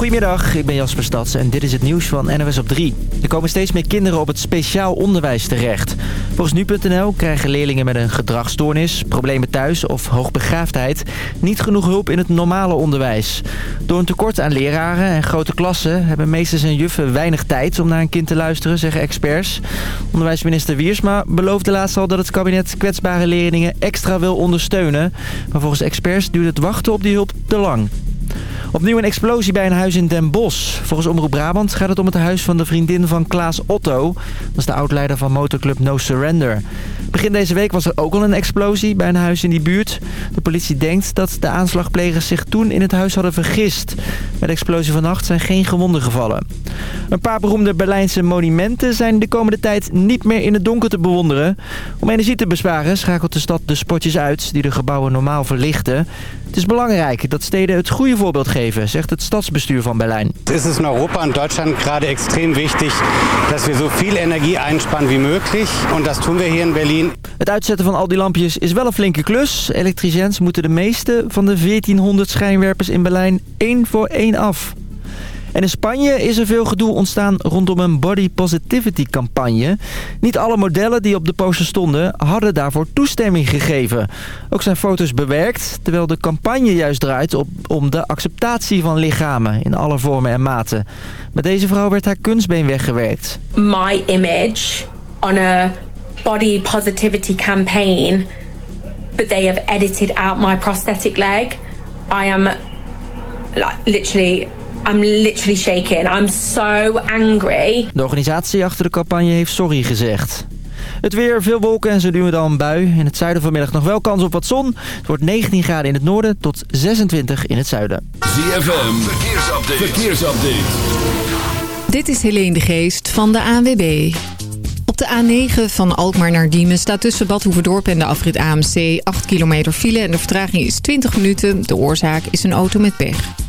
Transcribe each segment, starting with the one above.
Goedemiddag, ik ben Jasper Stads en dit is het nieuws van NWS op 3. Er komen steeds meer kinderen op het speciaal onderwijs terecht. Volgens nu.nl krijgen leerlingen met een gedragsstoornis, problemen thuis of hoogbegaafdheid niet genoeg hulp in het normale onderwijs. Door een tekort aan leraren en grote klassen hebben meesters en juffen weinig tijd om naar een kind te luisteren, zeggen experts. Onderwijsminister Wiersma beloofde laatst al dat het kabinet kwetsbare leerlingen extra wil ondersteunen. Maar volgens experts duurt het wachten op die hulp te lang. Opnieuw een explosie bij een huis in Den Bosch. Volgens Omroep Brabant gaat het om het huis van de vriendin van Klaas Otto. Dat is de oudleider van motorclub No Surrender. Begin deze week was er ook al een explosie bij een huis in die buurt. De politie denkt dat de aanslagplegers zich toen in het huis hadden vergist. Bij de explosie vannacht zijn geen gewonden gevallen. Een paar beroemde Berlijnse monumenten zijn de komende tijd niet meer in het donker te bewonderen. Om energie te besparen schakelt de stad de spotjes uit die de gebouwen normaal verlichten. Het is belangrijk dat steden het goede voorbeeld geven, zegt het stadsbestuur van Berlijn. Het is in Europa en Duitsland gerade extreem wichtig dat we zoveel energie einspannen wie mogelijk. En dat doen we hier in Berlin. Het uitzetten van al die lampjes is wel een flinke klus. Elektriciëns moeten de meeste van de 1400 schijnwerpers in Berlijn één voor één af. En in Spanje is er veel gedoe ontstaan rondom een body positivity campagne. Niet alle modellen die op de poster stonden hadden daarvoor toestemming gegeven. Ook zijn foto's bewerkt, terwijl de campagne juist draait op, om de acceptatie van lichamen in alle vormen en maten. Met deze vrouw werd haar kunstbeen weggewerkt. My image on a body positivity campaign, but they have edited out my prosthetic leg. I am like, literally I'm literally shaking. I'm so angry. De organisatie achter de campagne heeft sorry gezegd. Het weer, veel wolken en zo doen we dan een bui. In het zuiden vanmiddag nog wel kans op wat zon. Het wordt 19 graden in het noorden tot 26 in het zuiden. ZFM, verkeersupdate. verkeersupdate. Dit is Helene de Geest van de ANWB. Op de A9 van Alkmaar naar Diemen staat tussen Bad Hoeverdorp en de afrit AMC 8 kilometer file en de vertraging is 20 minuten. De oorzaak is een auto met pech.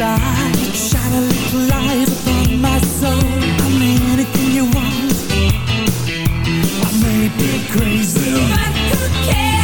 Shine a little light upon my soul. Anything you want. I may be crazy, but who cares?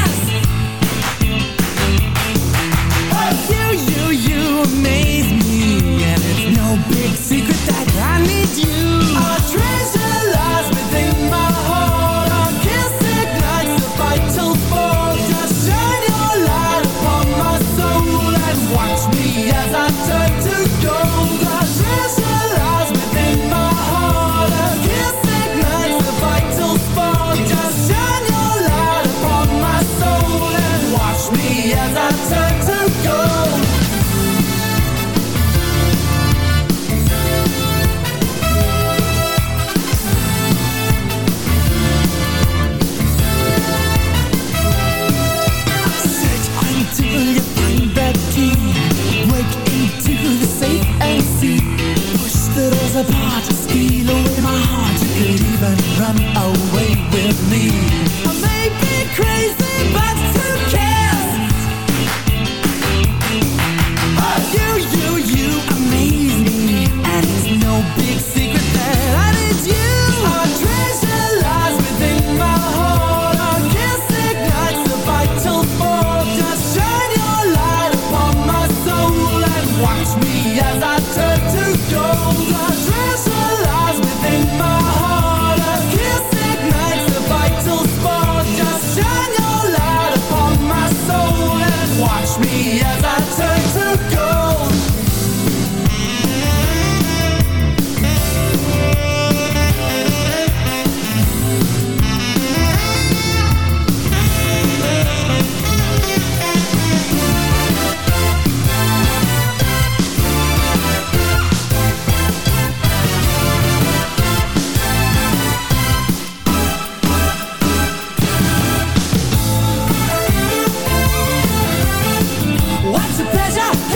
What's the pleasure?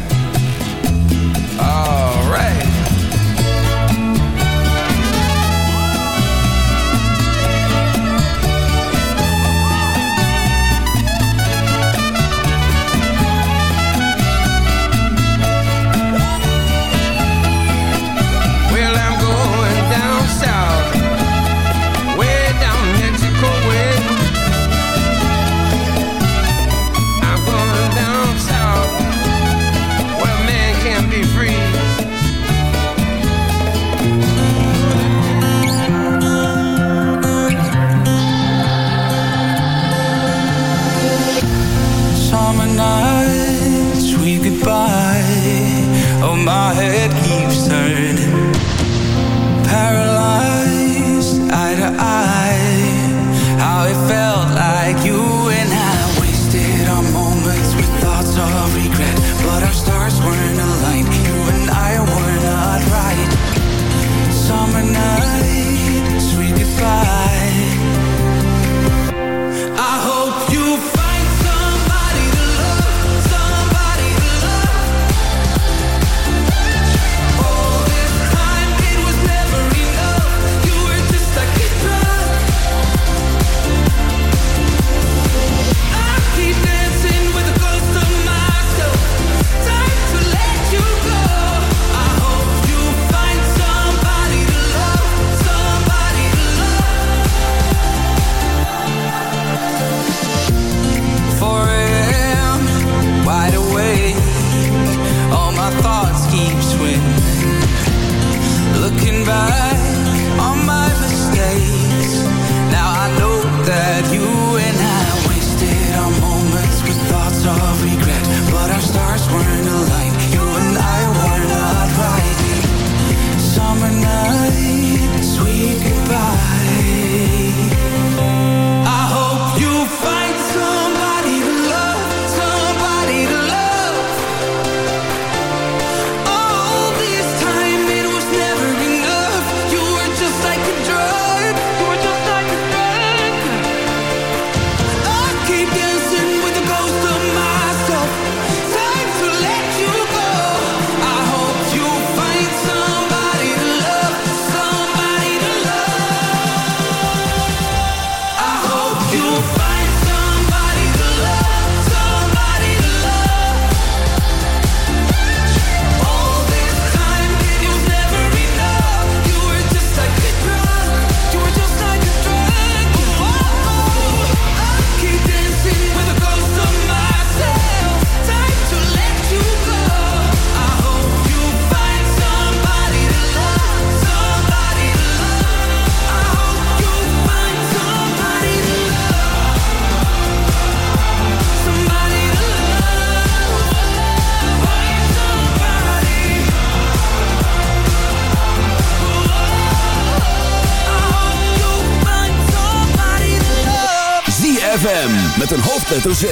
Hoofdletter Z.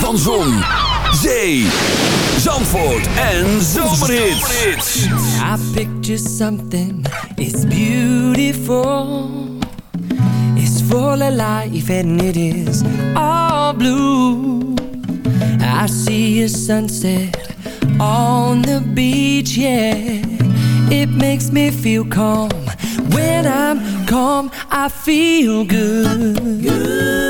Van Zon, Zee, Zandvoort en Zomerhits. I picture something, it's beautiful. It's full of life and it is all blue. I see a sunset on the beach, yeah. It makes me feel calm. When I'm calm, I feel good. I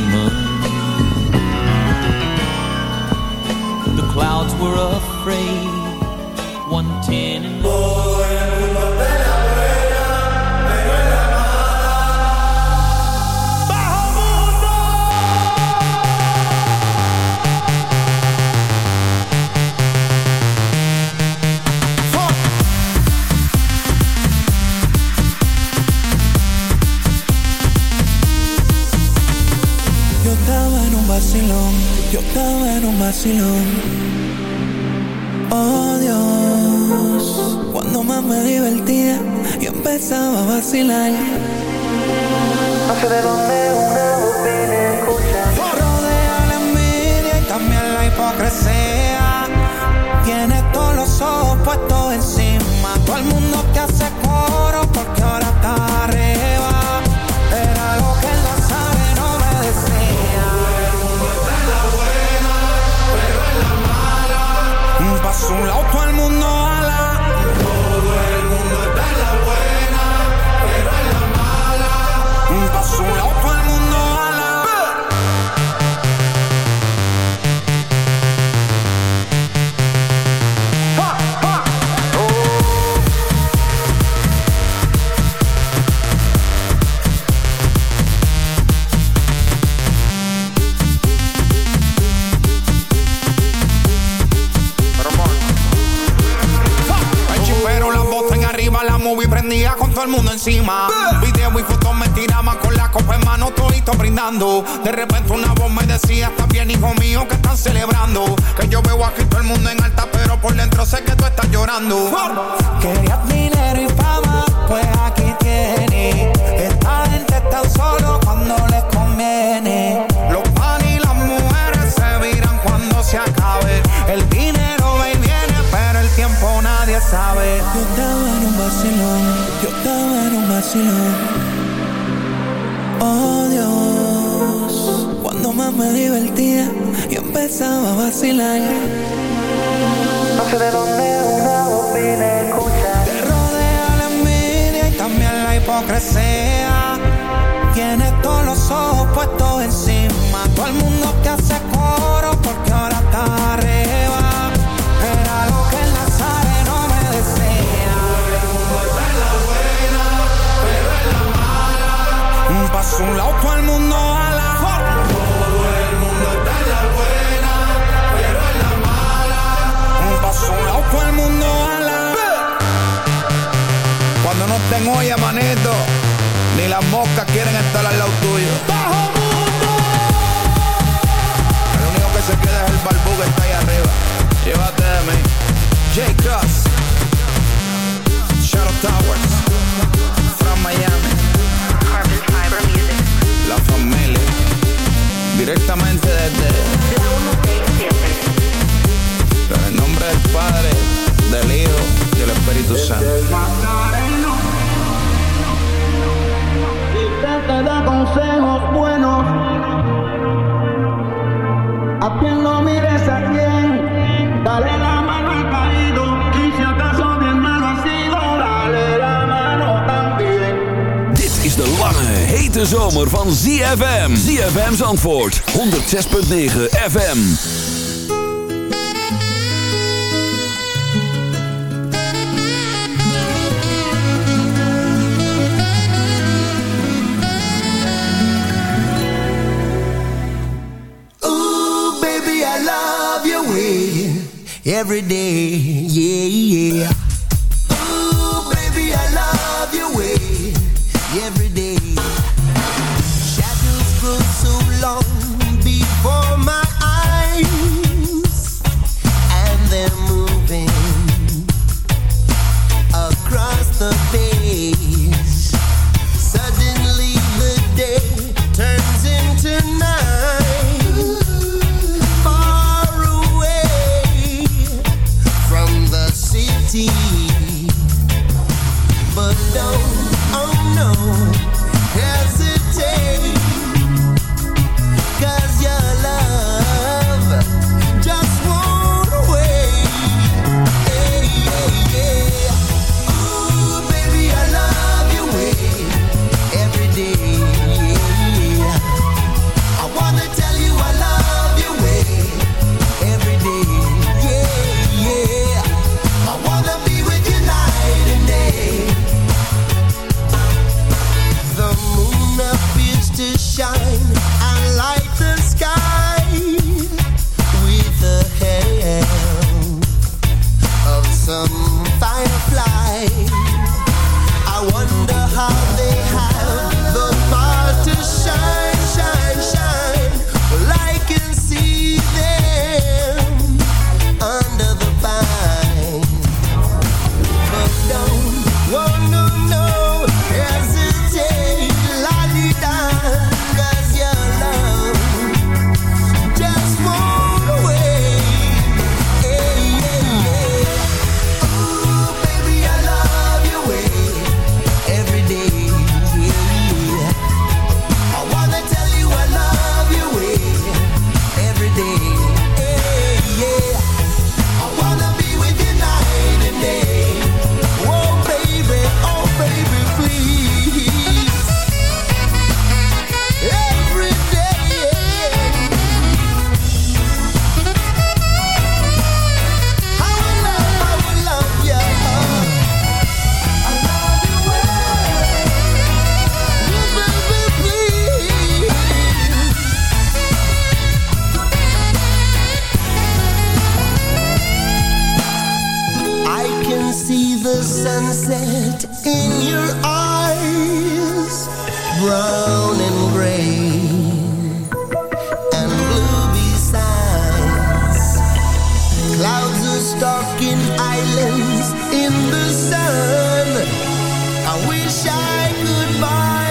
Clouds were afraid. One ten and Yo vacilón. Oh Dios, cuando más me divertía, yo empezaba a vacilar. No sé de dónde una voz viene escucha. Rodea la envidia y también la hipocresía. Tiene todos los ojos puestos encima. Todo el mundo te hace coro porque ahora está arriba. so laut encima. Video y fotos me tiraban con la copa en mano, todito brindando. De repente una voz me decía, está bien hijo mío, que están celebrando. Que yo veo aquí todo el mundo en alta, pero por dentro sé que tú estás llorando. Querías dinero y fama, pues aquí Oh Dios, cuando más me divertía, yo empezaba a vacilar. No sé de dónde una voz viene escucha. Te rodea la envidia y también la hipocresía. Tienes todos los ojos puestos encima. Todo el mundo te hace coro porque ahora está arriba. Un a lado, el mundo ala. Todo el mundo está en la buena, pero en la mala. Un paso a un lado, el mundo ala. Cuando no estén olla, manito, ni las moscas quieren estar al lado tuyo. Dus antwoord 106.9 FM Ooh baby I love your way. Every day Clouds are stuck in islands in the sun. I wish I could buy.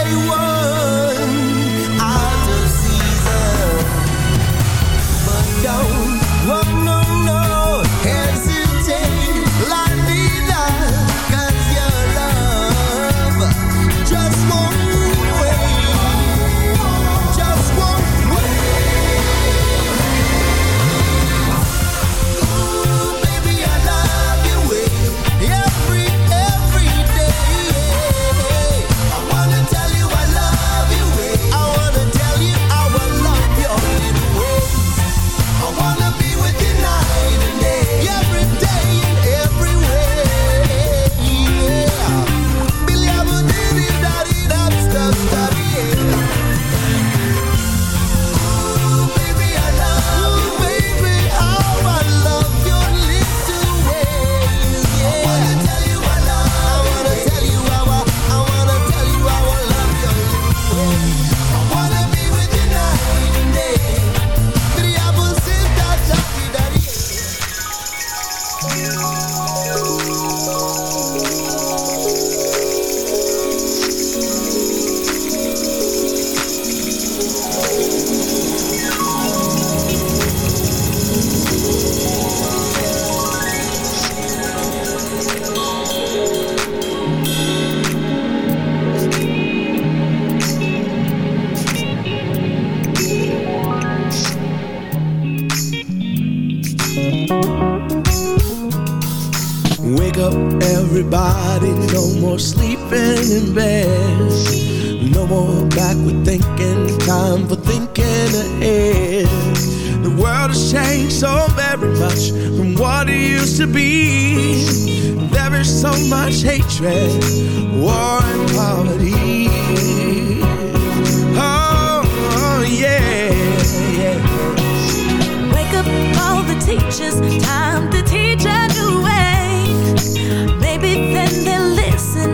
More backward thinking, time for thinking ahead. The world has changed so very much from what it used to be. There is so much hatred, war and poverty. Oh, oh, yeah, yeah. Wake up all the teachers, time to teach a new way. Maybe then they'll listen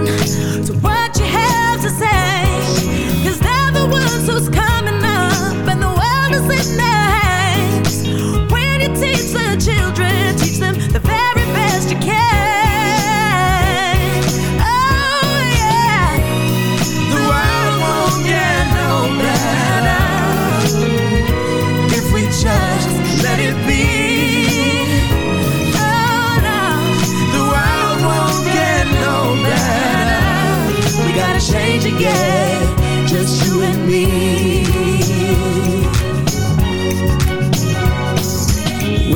to what children,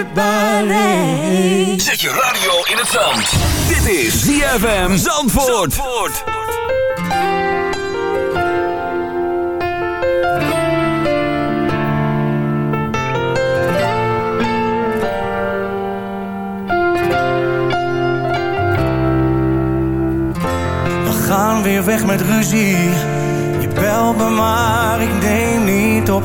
Everybody. Zet je radio in het zand. Dit is ZFM Zandvoort. Zandvoort. We gaan weer weg met ruzie. Je belt me maar ik neem niet op.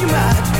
you might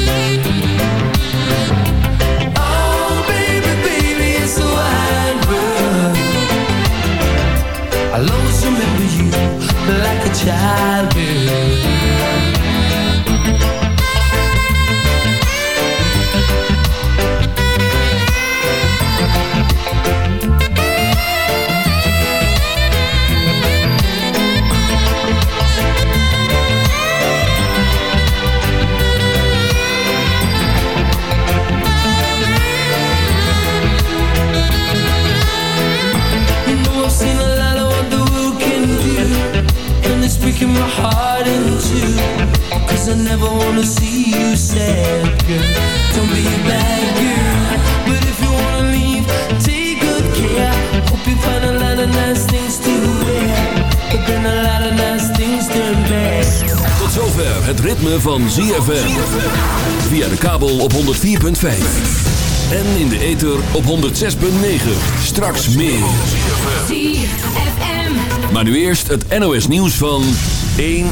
Like a child, girl. Heart in two Cause I never wanna see you sad, girl Don't be a bad girl But if you wanna leave, take good care Hope you find a lot of nice things to wear But then a lot of nice things turn bad Tot zover het ritme van ZFM. Via de kabel op 104.5. En in de ether op 106.9. Straks meer. ZFM. Maar nu eerst het NOS nieuws van 1